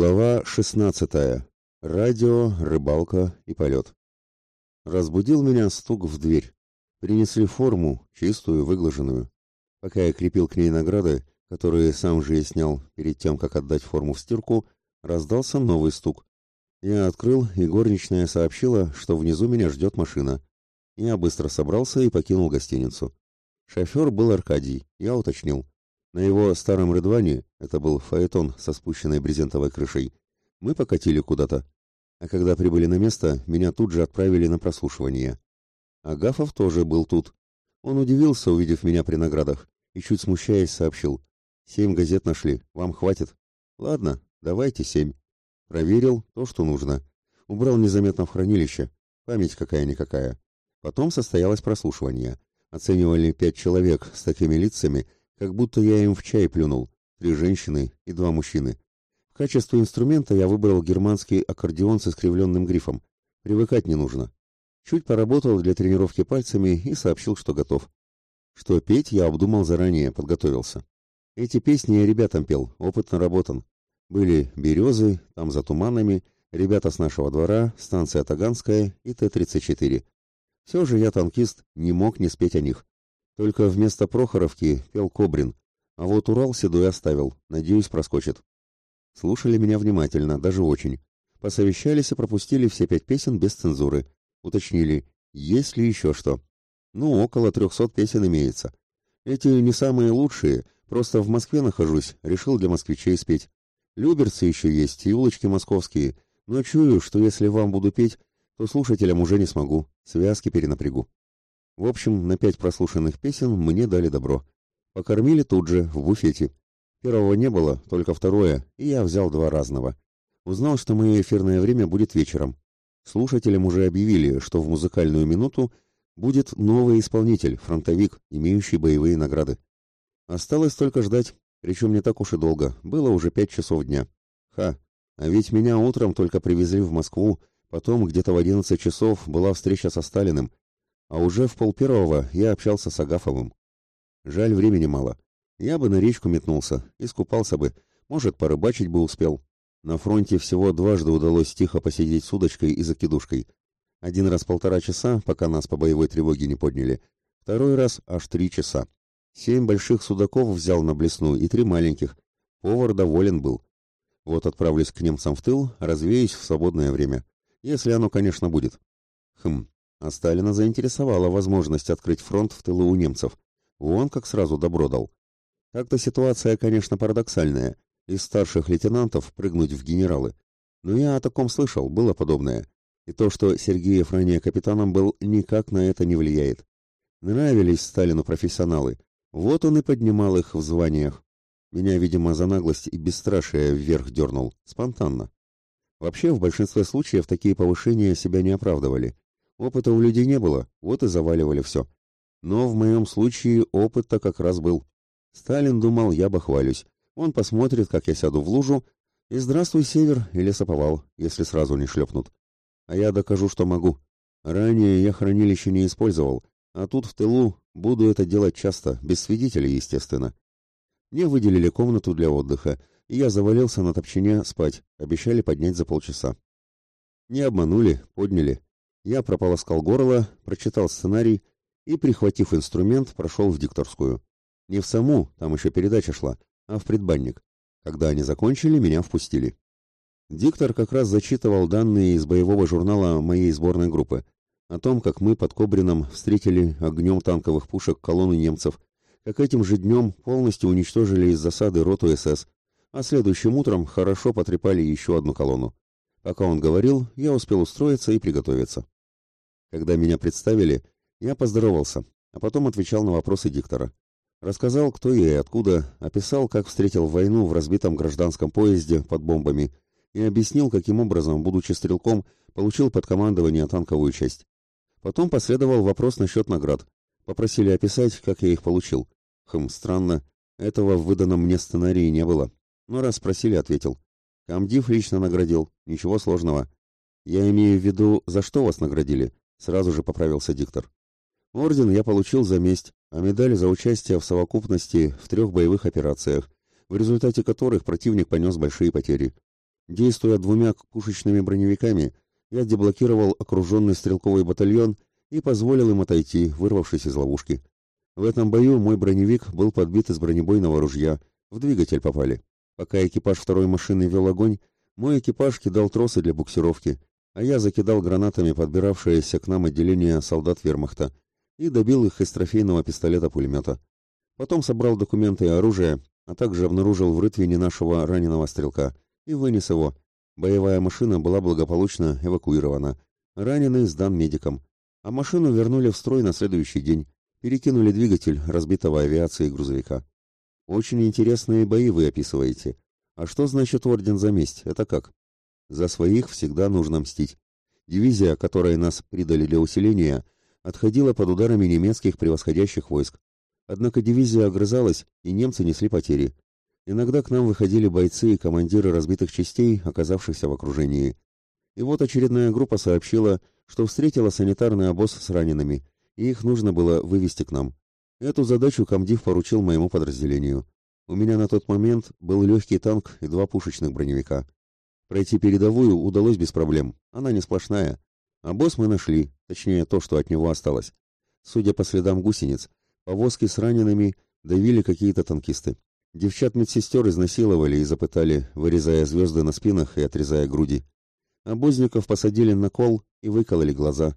Глава 16. Радио, рыбалка и полет. Разбудил меня стук в дверь. Принесли форму, чистую, выглаженную. Пока я крепил к ней награды, которые сам же и снял перед тем, как отдать форму в стирку, раздался новый стук. Я открыл, и горничная сообщила, что внизу меня ждет машина. Я быстро собрался и покинул гостиницу. Шофер был Аркадий, я уточнил. На его старом Рыдване, это был фаэтон со спущенной брезентовой крышей, мы покатили куда-то. А когда прибыли на место, меня тут же отправили на прослушивание. Агафов тоже был тут. Он удивился, увидев меня при наградах, и чуть смущаясь сообщил. «Семь газет нашли, вам хватит?» «Ладно, давайте семь». Проверил то, что нужно. Убрал незаметно в хранилище. Память какая-никакая. Потом состоялось прослушивание. Оценивали пять человек с такими лицами, как будто я им в чай плюнул, три женщины и два мужчины. В качестве инструмента я выбрал германский аккордеон с искривленным грифом. Привыкать не нужно. Чуть поработал для тренировки пальцами и сообщил, что готов. Что петь я обдумал заранее, подготовился. Эти песни я ребятам пел, опыт наработан. Были «Березы», «Там за туманами», «Ребята с нашего двора», «Станция Таганская» и Т-34. Все же я танкист, не мог не спеть о них. Только вместо Прохоровки пел Кобрин, а вот Урал седой оставил, надеюсь, проскочит. Слушали меня внимательно, даже очень. Посовещались и пропустили все пять песен без цензуры. Уточнили, есть ли еще что. Ну, около трехсот песен имеется. Эти не самые лучшие, просто в Москве нахожусь, решил для москвичей спеть. Люберцы еще есть и улочки московские, но чую, что если вам буду петь, то слушателям уже не смогу, связки перенапрягу. В общем, на пять прослушанных песен мне дали добро. Покормили тут же, в буфете. Первого не было, только второе, и я взял два разного. Узнал, что мое эфирное время будет вечером. Слушателям уже объявили, что в музыкальную минуту будет новый исполнитель, фронтовик, имеющий боевые награды. Осталось только ждать, причем не так уж и долго, было уже пять часов дня. Ха, а ведь меня утром только привезли в Москву, потом где-то в одиннадцать часов была встреча со Сталиным, а уже в полпервого я общался с Агафовым. Жаль, времени мало. Я бы на речку метнулся, искупался бы, может, порыбачить бы успел. На фронте всего дважды удалось тихо посидеть с удочкой и закидушкой. Один раз полтора часа, пока нас по боевой тревоге не подняли. Второй раз аж три часа. Семь больших судаков взял на блесну и три маленьких. Повар доволен был. Вот отправлюсь к немцам в тыл, развеюсь в свободное время. Если оно, конечно, будет. Хм, а Сталина заинтересовала возможность открыть фронт в тылу у немцев. Вон как сразу добро дал. Так-то ситуация, конечно, парадоксальная. Из старших лейтенантов прыгнуть в генералы. Но я о таком слышал, было подобное. И то, что Сергеев ранее капитаном был, никак на это не влияет. Нравились Сталину профессионалы. Вот он и поднимал их в званиях. Меня, видимо, за наглость и бесстрашие вверх дернул. Спонтанно. Вообще, в большинстве случаев такие повышения себя не оправдывали. Опыта у людей не было, вот и заваливали все. Но в моем случае опыт-то как раз был. Сталин думал, я бахвалюсь. Он посмотрит, как я сяду в лужу, и здравствуй, север и лесоповал, если сразу не шлепнут. А я докажу, что могу. Ранее я хранилище не использовал, а тут в тылу буду это делать часто, без свидетелей, естественно. Мне выделили комнату для отдыха, и я завалился на топчине спать, обещали поднять за полчаса. Не обманули, подняли. Я прополоскал горло, прочитал сценарий и, прихватив инструмент, прошел в дикторскую. Не в саму, там еще передача шла, а в предбанник. Когда они закончили, меня впустили. Диктор как раз зачитывал данные из боевого журнала моей сборной группы о том, как мы под Кобрином встретили огнем танковых пушек колонну немцев, как этим же днем полностью уничтожили из засады роту СС, а следующим утром хорошо потрепали еще одну колонну. Пока он говорил, я успел устроиться и приготовиться. Когда меня представили, я поздоровался, а потом отвечал на вопросы диктора. Рассказал, кто я и откуда, описал, как встретил войну в разбитом гражданском поезде под бомбами и объяснил, каким образом, будучи стрелком, получил под командование танковую часть. Потом последовал вопрос насчет наград. Попросили описать, как я их получил. Хм, странно, этого в выданном мне сценарии не было. Но раз спросили, ответил. Камдив лично наградил, ничего сложного. Я имею в виду, за что вас наградили? Сразу же поправился диктор. Орден я получил за месть, а медаль за участие в совокупности в трех боевых операциях, в результате которых противник понес большие потери. Действуя двумя пушечными броневиками, я деблокировал окруженный стрелковый батальон и позволил им отойти, вырвавшись из ловушки. В этом бою мой броневик был подбит из бронебойного ружья, в двигатель попали. Пока экипаж второй машины вел огонь, мой экипаж кидал тросы для буксировки, а я закидал гранатами подбиравшееся к нам отделение солдат вермахта и добил их из трофейного пистолета-пулемета. Потом собрал документы и оружие, а также обнаружил в рытвине нашего раненого стрелка и вынес его. Боевая машина была благополучно эвакуирована. Раненый сдан медикам. А машину вернули в строй на следующий день. Перекинули двигатель разбитого авиации грузовика. Очень интересные бои вы описываете. А что значит орден за месть? Это как? За своих всегда нужно мстить. Дивизия, которой нас придали для усиления, отходила под ударами немецких превосходящих войск. Однако дивизия огрызалась, и немцы несли потери. Иногда к нам выходили бойцы и командиры разбитых частей, оказавшихся в окружении. И вот очередная группа сообщила, что встретила санитарный обоз с ранеными, и их нужно было вывести к нам. Эту задачу комдив поручил моему подразделению. У меня на тот момент был легкий танк и два пушечных броневика. Пройти передовую удалось без проблем, она не сплошная. А босс мы нашли, точнее то, что от него осталось. Судя по следам гусениц, повозки с ранеными давили какие-то танкисты. Девчат-медсестер изнасиловали и запытали, вырезая звезды на спинах и отрезая груди. Обозников посадили на кол и выкололи глаза.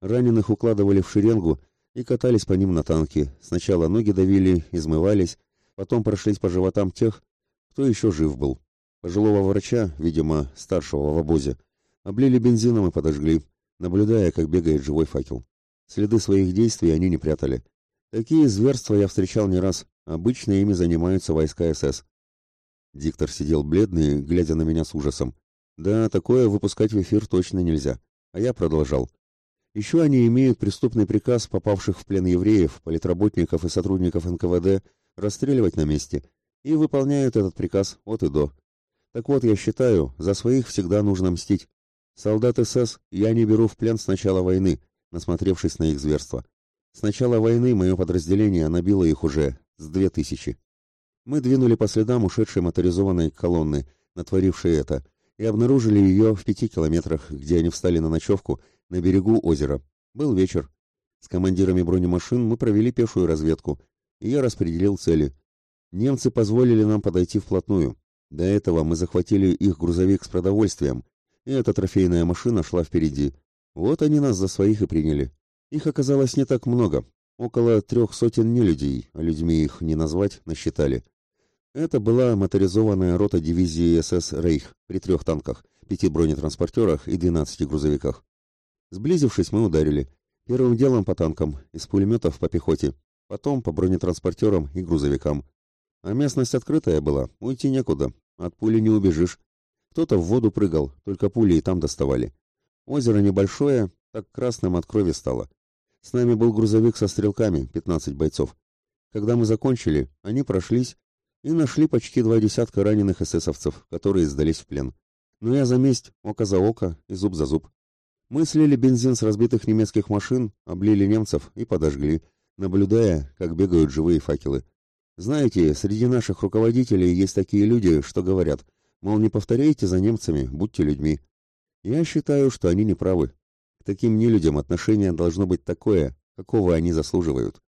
Раненых укладывали в шеренгу и катались по ним на танке. Сначала ноги давили, измывались, потом прошлись по животам тех, кто еще жив был. Пожилого врача, видимо, старшего в обозе, облили бензином и подожгли, наблюдая, как бегает живой факел. Следы своих действий они не прятали. Такие зверства я встречал не раз. Обычно ими занимаются войска СС. Диктор сидел бледный, глядя на меня с ужасом. Да, такое выпускать в эфир точно нельзя. А я продолжал. Еще они имеют преступный приказ попавших в плен евреев, политработников и сотрудников НКВД расстреливать на месте, и выполняют этот приказ от и до. Так вот, я считаю, за своих всегда нужно мстить. Солдат СС я не беру в плен с начала войны, насмотревшись на их зверства. С начала войны мое подразделение набило их уже с две тысячи. Мы двинули по следам ушедшей моторизованной колонны, натворившей это, и обнаружили ее в пяти километрах, где они встали на ночевку на берегу озера. Был вечер. С командирами бронемашин мы провели пешую разведку, и я распределил цели. Немцы позволили нам подойти вплотную. До этого мы захватили их грузовик с продовольствием, и эта трофейная машина шла впереди. Вот они нас за своих и приняли. Их оказалось не так много. Около трех сотен нелюдей, а людьми их не назвать, насчитали. Это была моторизованная рота дивизии СС «Рейх» при трех танках, пяти бронетранспортерах и двенадцати грузовиках. Сблизившись, мы ударили. Первым делом по танкам, из пулеметов по пехоте, потом по бронетранспортерам и грузовикам. А местность открытая была, уйти некуда, от пули не убежишь. Кто-то в воду прыгал, только пули и там доставали. Озеро небольшое, так красным от крови стало. С нами был грузовик со стрелками, 15 бойцов. Когда мы закончили, они прошлись и нашли почти два десятка раненых эсэсовцев, которые сдались в плен. Но я за месть, око за око и зуб за зуб. Мы слили бензин с разбитых немецких машин, облили немцев и подожгли, наблюдая, как бегают живые факелы. Знаете, среди наших руководителей есть такие люди, что говорят, мол, не повторяйте за немцами, будьте людьми. Я считаю, что они не правы. К таким нелюдям отношение должно быть такое, какого они заслуживают.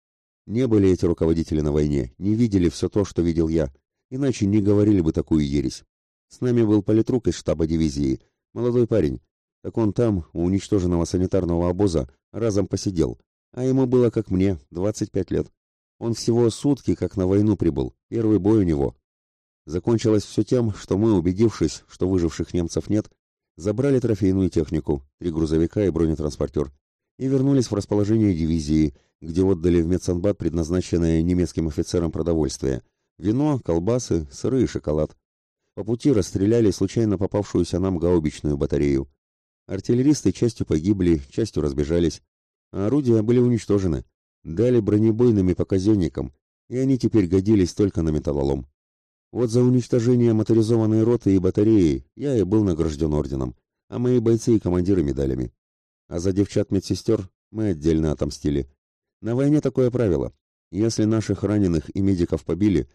Не были эти руководители на войне, не видели все то, что видел я, иначе не говорили бы такую ересь. С нами был политрук из штаба дивизии, молодой парень. Так он там, у уничтоженного санитарного обоза, разом посидел, а ему было, как мне, 25 лет. Он всего сутки как на войну прибыл, первый бой у него. Закончилось все тем, что мы, убедившись, что выживших немцев нет, забрали трофейную технику, три грузовика и бронетранспортер, и вернулись в расположение дивизии, где отдали в медсанбат предназначенное немецким офицерам продовольствие – вино, колбасы, сыры и шоколад. По пути расстреляли случайно попавшуюся нам гаубичную батарею. Артиллеристы частью погибли, частью разбежались, а орудия были уничтожены. Дали бронебойными по казенникам, и они теперь годились только на металлолом. Вот за уничтожение моторизованной роты и батареи я и был награжден орденом, а мои бойцы и командиры медалями. А за девчат-медсестер мы отдельно отомстили. На войне такое правило. Если наших раненых и медиков побили,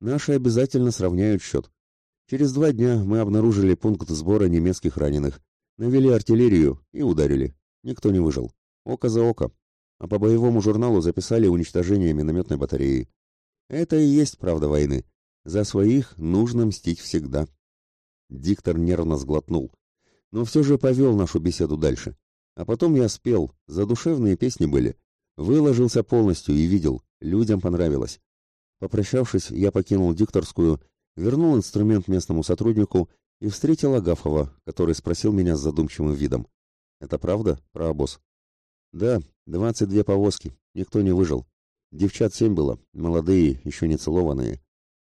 наши обязательно сравняют счет. Через два дня мы обнаружили пункт сбора немецких раненых, навели артиллерию и ударили. Никто не выжил. Око за око. А по боевому журналу записали уничтожение минометной батареи. Это и есть правда войны. За своих нужно мстить всегда. Диктор нервно сглотнул, но все же повел нашу беседу дальше. А потом я спел, задушевные песни были. Выложился полностью и видел, людям понравилось. Попрощавшись, я покинул дикторскую, вернул инструмент местному сотруднику и встретил Агафова, который спросил меня с задумчивым видом. «Это правда про обоз?» «Да, двадцать две повозки, никто не выжил. Девчат семь было, молодые, еще не целованные.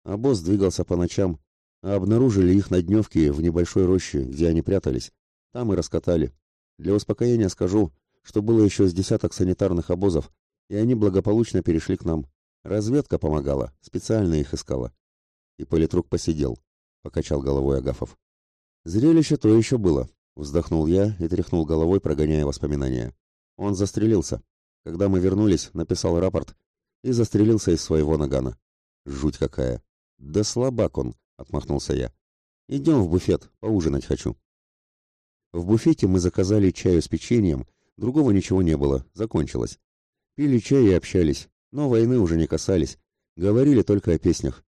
Обоз двигался по ночам, а обнаружили их на дневке в небольшой роще, где они прятались. Там и раскатали. Для успокоения скажу, что было еще с десяток санитарных обозов, и они благополучно перешли к нам. Разведка помогала, специально их искала. И политрук посидел, покачал головой Агафов. Зрелище то еще было, вздохнул я и тряхнул головой, прогоняя воспоминания. Он застрелился. Когда мы вернулись, написал рапорт и застрелился из своего нагана. Жуть какая. Да слабак он, отмахнулся я. Идем в буфет, поужинать хочу. В буфете мы заказали чаю с печеньем, другого ничего не было, закончилось. Пили чай и общались, но войны уже не касались, говорили только о песнях.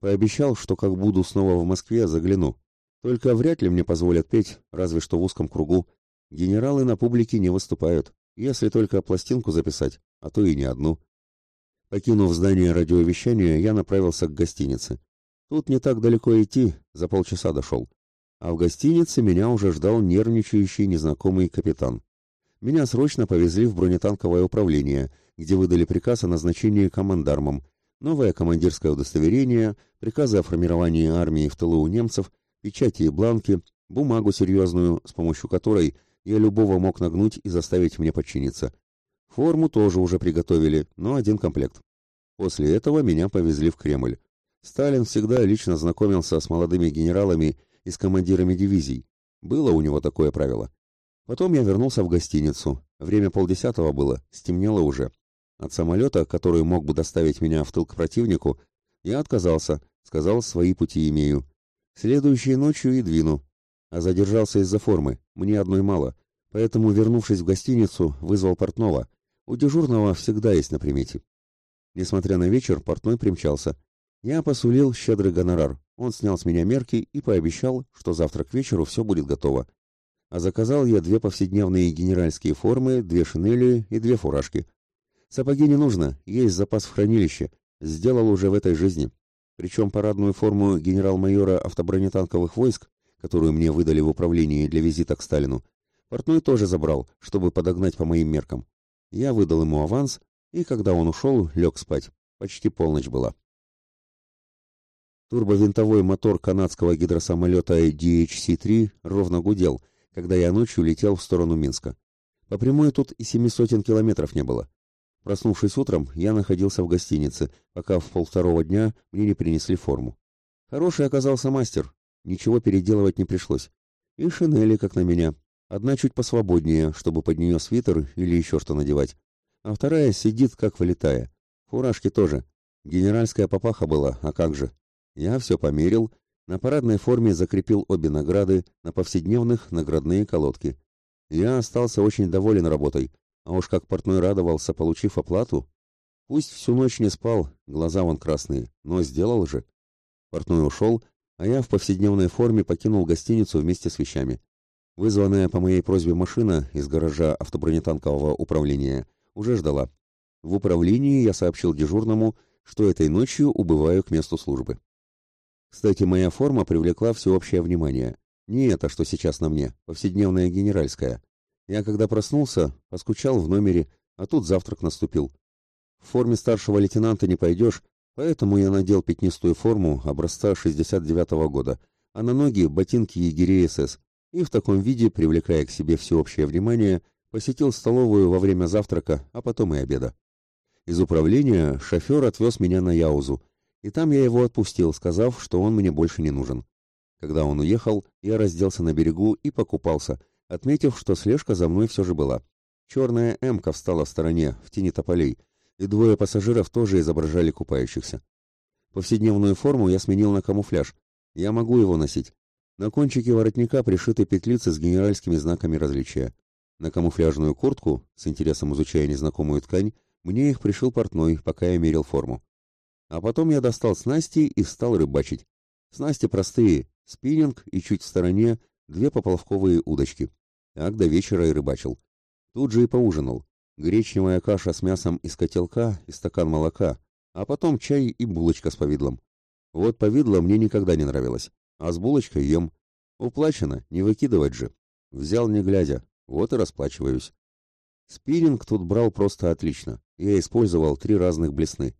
Пообещал, что как буду снова в Москве, загляну. Только вряд ли мне позволят петь, разве что в узком кругу. Генералы на публике не выступают, если только пластинку записать, а то и не одну. Покинув здание радиовещания, я направился к гостинице. Тут не так далеко идти, за полчаса дошел. А в гостинице меня уже ждал нервничающий незнакомый капитан. Меня срочно повезли в бронетанковое управление, где выдали приказ о назначении командармом, новое командирское удостоверение, приказы о формировании армии в тылу у немцев, печати и бланки, бумагу серьезную, с помощью которой я любого мог нагнуть и заставить мне подчиниться. Форму тоже уже приготовили, но один комплект. После этого меня повезли в Кремль. Сталин всегда лично знакомился с молодыми генералами и с командирами дивизий. Было у него такое правило. Потом я вернулся в гостиницу. Время полдесятого было, стемнело уже. От самолета, который мог бы доставить меня в тыл к противнику, я отказался, сказал, свои пути имею. Следующей ночью и двину. А задержался из-за формы, мне одной мало. Поэтому, вернувшись в гостиницу, вызвал портного. У дежурного всегда есть на примете. Несмотря на вечер, портной примчался. Я посулил щедрый гонорар. Он снял с меня мерки и пообещал, что завтра к вечеру все будет готово. А заказал я две повседневные генеральские формы, две шинели и две фуражки. Сапоги не нужно, есть запас в хранилище. Сделал уже в этой жизни. Причем парадную форму генерал-майора автобронетанковых войск, которую мне выдали в управлении для визита к Сталину, портной тоже забрал, чтобы подогнать по моим меркам. Я выдал ему аванс, и когда он ушел, лег спать. Почти полночь была. Турбовинтовой мотор канадского гидросамолета DHC-3 ровно гудел, когда я ночью летел в сторону Минска. По прямой тут и семи сотен километров не было. Проснувшись утром, я находился в гостинице, пока в полвторого дня мне не принесли форму. Хороший оказался мастер, ничего переделывать не пришлось. И шинели, как на меня. Одна чуть посвободнее, чтобы под нее свитер или еще что надевать. А вторая сидит, как вылетая. Фуражки тоже. Генеральская папаха была, а как же. Я все померил, на парадной форме закрепил обе награды, на повседневных наградные колодки. Я остался очень доволен работой, а уж как портной радовался, получив оплату. Пусть всю ночь не спал, глаза вон красные, но сделал же. Портной ушел, а я в повседневной форме покинул гостиницу вместе с вещами. Вызванная по моей просьбе машина из гаража автобронетанкового управления уже ждала. В управлении я сообщил дежурному, что этой ночью убываю к месту службы. Кстати, моя форма привлекла всеобщее внимание. Не это, что сейчас на мне, повседневная генеральская. Я, когда проснулся, поскучал в номере, а тут завтрак наступил. В форме старшего лейтенанта не пойдешь, поэтому я надел пятнистую форму образца 69-го года, а на ноги ботинки егерей СС, и в таком виде, привлекая к себе всеобщее внимание, посетил столовую во время завтрака, а потом и обеда. Из управления шофер отвез меня на Яузу, и там я его отпустил, сказав, что он мне больше не нужен. Когда он уехал, я разделся на берегу и покупался, отметив, что слежка за мной все же была. Черная «Эмка» встала в стороне, в тени тополей, и двое пассажиров тоже изображали купающихся. Повседневную форму я сменил на камуфляж, Я могу его носить. На кончике воротника пришиты петлицы с генеральскими знаками различия. На камуфляжную куртку, с интересом изучая незнакомую ткань, мне их пришил портной, пока я мерил форму. А потом я достал снасти и стал рыбачить. Снасти простые, спиннинг и чуть в стороне две поплавковые удочки. Так до вечера и рыбачил. Тут же и поужинал. Гречневая каша с мясом из котелка и стакан молока, а потом чай и булочка с повидлом. Вот повидло мне никогда не нравилось, а с булочкой ем. Уплачено, не выкидывать же. Взял не глядя, вот и расплачиваюсь. Спиннинг тут брал просто отлично. Я использовал три разных блесны.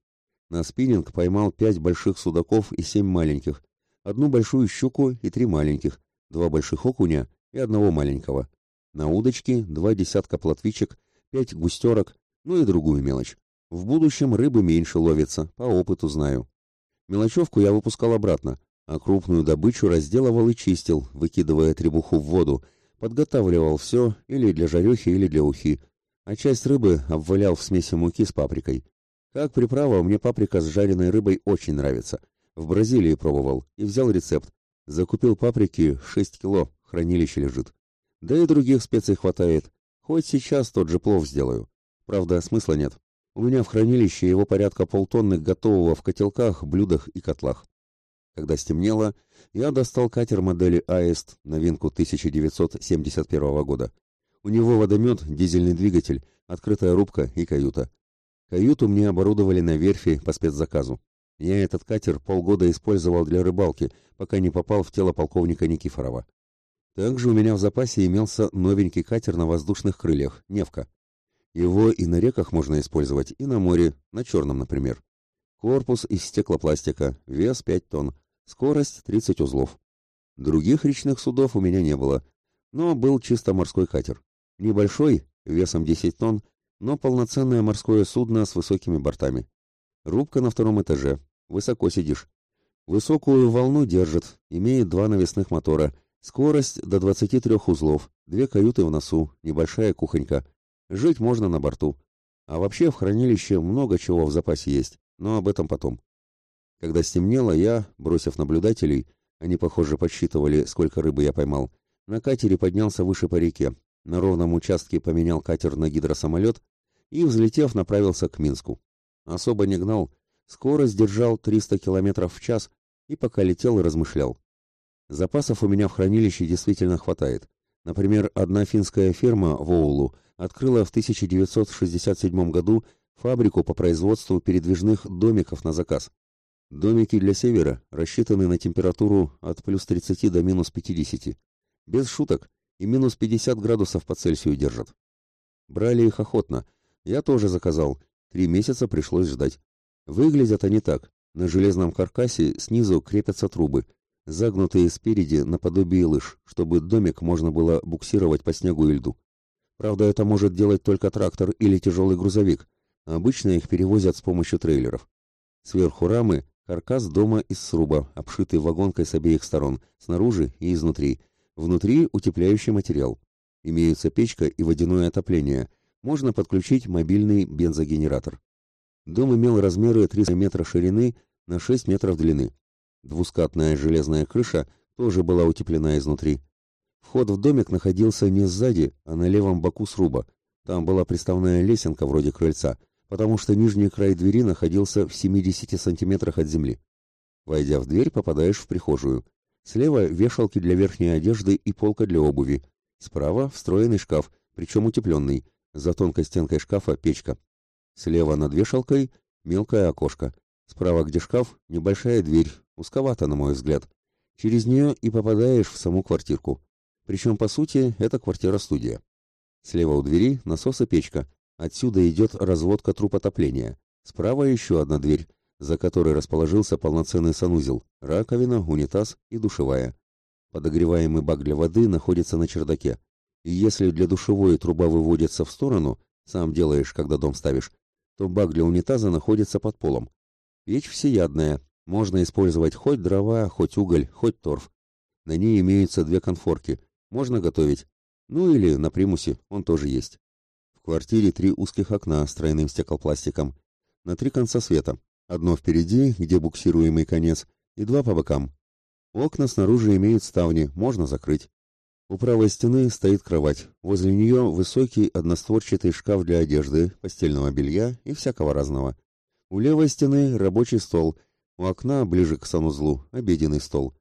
На спиннинг поймал пять больших судаков и семь маленьких, одну большую щуку и три маленьких, два больших окуня и одного маленького. На удочке два десятка плотвичек, пять густерок, ну и другую мелочь. В будущем рыбы меньше ловится, по опыту знаю. Мелочевку я выпускал обратно, а крупную добычу разделывал и чистил, выкидывая требуху в воду, подготавливал все или для жарехи, или для ухи, а часть рыбы обвалял в смеси муки с паприкой. Как приправа мне паприка с жареной рыбой очень нравится. В Бразилии пробовал и взял рецепт. Закупил паприки 6 кило, хранилище лежит. Да и других специй хватает. Хоть сейчас тот же плов сделаю. Правда, смысла нет. У меня в хранилище его порядка полтонны готового в котелках, блюдах и котлах. Когда стемнело, я достал катер модели Аист, новинку 1971 года. У него водомет, дизельный двигатель, открытая рубка и каюта. Каюту мне оборудовали на верфи по спецзаказу. Я этот катер полгода использовал для рыбалки, пока не попал в тело полковника Никифорова. Также у меня в запасе имелся новенький катер на воздушных крыльях, Невка. Его и на реках можно использовать, и на море, на Черном, например. Корпус из стеклопластика, вес 5 тонн, скорость 30 узлов. Других речных судов у меня не было, но был чисто морской катер. Небольшой, весом 10 тонн, но полноценное морское судно с высокими бортами. Рубка на втором этаже, высоко сидишь. Высокую волну держит, имеет два навесных мотора, скорость до 23 узлов, две каюты в носу, небольшая кухонька. Жить можно на борту. А вообще в хранилище много чего в запасе есть, но об этом потом. Когда стемнело, я, бросив наблюдателей, они, похоже, подсчитывали, сколько рыбы я поймал, на катере поднялся выше по реке, на ровном участке поменял катер на гидросамолет и, взлетев, направился к Минску. Особо не гнал, скорость держал 300 км в час и пока летел и размышлял. Запасов у меня в хранилище действительно хватает. Например, одна финская фирма в Оулу открыла в 1967 году фабрику по производству передвижных домиков на заказ. Домики для севера рассчитаны на температуру от плюс 30 до минус 50. Без шуток, и минус 50 градусов по Цельсию держат. Брали их охотно. Я тоже заказал. Три месяца пришлось ждать. Выглядят они так. На железном каркасе снизу крепятся трубы, загнутые спереди наподобие лыж, чтобы домик можно было буксировать по снегу и льду. Правда, это может делать только трактор или тяжелый грузовик. Обычно их перевозят с помощью трейлеров. Сверху рамы каркас дома из сруба, обшитый вагонкой с обеих сторон, снаружи и изнутри. Внутри утепляющий материал. Имеются печка и водяное отопление. Можно подключить мобильный бензогенератор. Дом имел размеры 300 метра ширины на 6 метров длины. Двускатная железная крыша тоже была утеплена изнутри. Вход в домик находился не сзади, а на левом боку сруба. Там была приставная лесенка вроде крыльца, потому что нижний край двери находился в 70 сантиметрах от земли. Войдя в дверь, попадаешь в прихожую. Слева вешалки для верхней одежды и полка для обуви. Справа встроенный шкаф, причем утепленный. За тонкой стенкой шкафа печка. Слева над вешалкой мелкое окошко. Справа, где шкаф, небольшая дверь, узковато, на мой взгляд. Через нее и попадаешь в саму квартирку. Причем, по сути, это квартира-студия. Слева у двери насос и печка. Отсюда идет разводка труб отопления. Справа еще одна дверь, за которой расположился полноценный санузел, раковина, унитаз и душевая. Подогреваемый бак для воды находится на чердаке. И если для душевой труба выводится в сторону, сам делаешь, когда дом ставишь, то бак для унитаза находится под полом. Печь всеядная, можно использовать хоть дрова, хоть уголь, хоть торф. На ней имеются две конфорки, можно готовить. Ну или на примусе, он тоже есть. В квартире три узких окна с тройным стеклопластиком. На три конца света. Одно впереди, где буксируемый конец, и два по бокам. Окна снаружи имеют ставни, можно закрыть. У правой стены стоит кровать, возле нее высокий одностворчатый шкаф для одежды, постельного белья и всякого разного. У левой стены рабочий стол, у окна, ближе к санузлу, обеденный стол.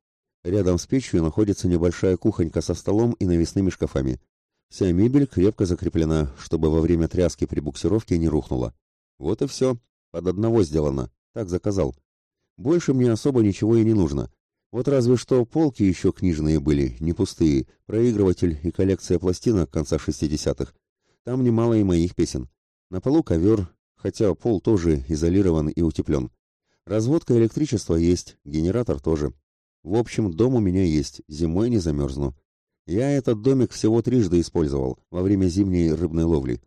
Рядом с печью находится небольшая кухонька со столом и навесными шкафами. Вся мебель крепко закреплена, чтобы во время тряски при буксировке не рухнула. Вот и все. Под одного сделано. Так заказал. Больше мне особо ничего и не нужно. Вот разве что полки еще книжные были, не пустые, проигрыватель и коллекция пластинок конца 60-х. Там немало и моих песен. На полу ковер, хотя пол тоже изолирован и утеплен. Разводка электричества есть, генератор тоже. В общем, дом у меня есть, зимой не замерзну. Я этот домик всего трижды использовал во время зимней рыбной ловли.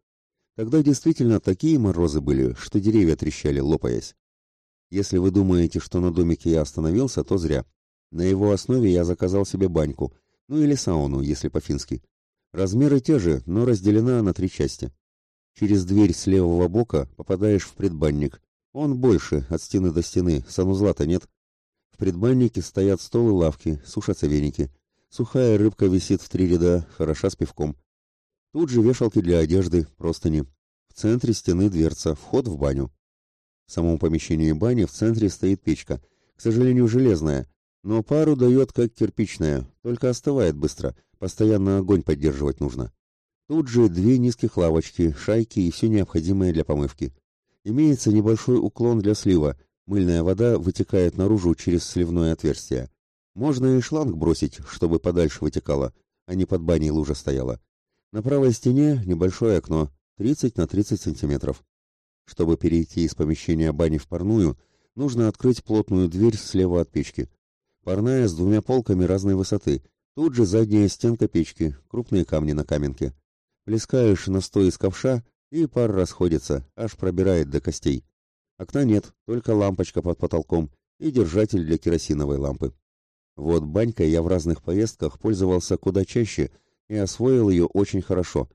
Тогда действительно такие морозы были, что деревья трещали, лопаясь. Если вы думаете, что на домике я остановился, то зря. На его основе я заказал себе баньку, ну или сауну, если по-фински. Размеры те же, но разделена на три части. Через дверь с левого бока попадаешь в предбанник. Он больше, от стены до стены, санузла-то нет. В предбаннике стоят стол и лавки, сушатся веники. Сухая рыбка висит в три ряда, хороша с пивком. Тут же вешалки для одежды, простыни. В центре стены дверца, вход в баню. В самом помещении бани в центре стоит печка, к сожалению, железная, но пару дает как кирпичная, только остывает быстро, постоянно огонь поддерживать нужно. Тут же две низких лавочки, шайки и все необходимое для помывки. Имеется небольшой уклон для слива, Мыльная вода вытекает наружу через сливное отверстие. Можно и шланг бросить, чтобы подальше вытекала, а не под баней лужа стояла. На правой стене небольшое окно, 30 на 30 сантиметров. Чтобы перейти из помещения бани в парную, нужно открыть плотную дверь слева от печки. Парная с двумя полками разной высоты. Тут же задняя стенка печки, крупные камни на каменке. Плескаешь настой из ковша, и пар расходится, аж пробирает до костей. Окна нет, только лампочка под потолком и держатель для керосиновой лампы. Вот банькой я в разных поездках пользовался куда чаще и освоил ее очень хорошо.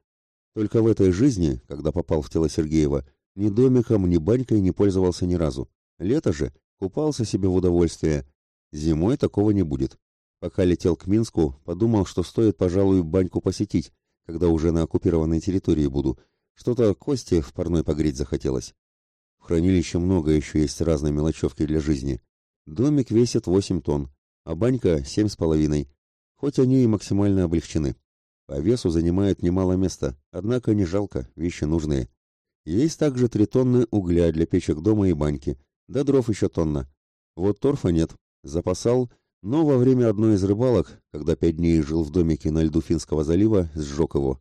Только в этой жизни, когда попал в тело Сергеева, ни домиком, ни банькой не пользовался ни разу. Лето же, купался себе в удовольствие. Зимой такого не будет. Пока летел к Минску, подумал, что стоит, пожалуй, баньку посетить, когда уже на оккупированной территории буду. Что-то кости в парной погреть захотелось. В хранилище много еще есть разной мелочевки для жизни. Домик весит 8 тонн, а банька семь с половиной. Хоть они и максимально облегчены. По весу занимают немало места, однако не жалко, вещи нужные. Есть также три тонны угля для печек дома и баньки, да дров еще тонна. Вот торфа нет, запасал, но во время одной из рыбалок, когда пять дней жил в домике на льду Финского залива, сжег его.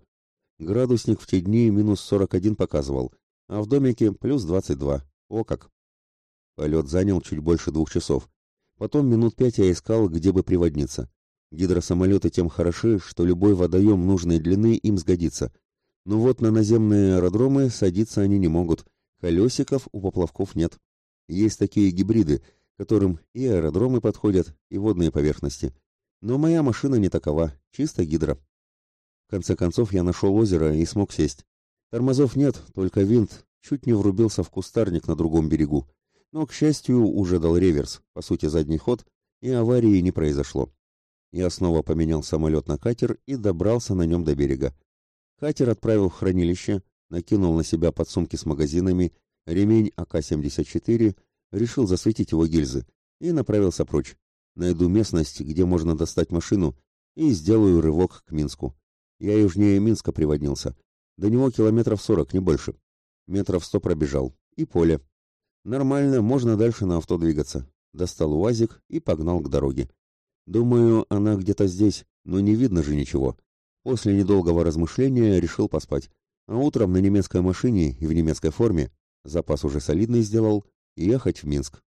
Градусник в те дни минус 41 показывал, а в домике плюс 22. О как! Полет занял чуть больше двух часов. Потом минут пять я искал, где бы приводниться. Гидросамолеты тем хороши, что любой водоем нужной длины им сгодится. Но вот на наземные аэродромы садиться они не могут. Колесиков у поплавков нет. Есть такие гибриды, которым и аэродромы подходят, и водные поверхности. Но моя машина не такова, чисто гидро. В конце концов я нашел озеро и смог сесть. Тормозов нет, только винт, чуть не врубился в кустарник на другом берегу. Но, к счастью, уже дал реверс, по сути задний ход, и аварии не произошло. Я снова поменял самолет на катер и добрался на нем до берега. Катер отправил в хранилище, накинул на себя подсумки с магазинами, ремень АК-74, решил засветить его гильзы и направился прочь. Найду местность, где можно достать машину, и сделаю рывок к Минску. Я южнее Минска приводнился, до него километров сорок, не больше. Метров сто пробежал. И поле. Нормально, можно дальше на авто двигаться. Достал УАЗик и погнал к дороге. Думаю, она где-то здесь, но не видно же ничего. После недолгого размышления решил поспать. А утром на немецкой машине и в немецкой форме, запас уже солидный сделал, ехать в Минск.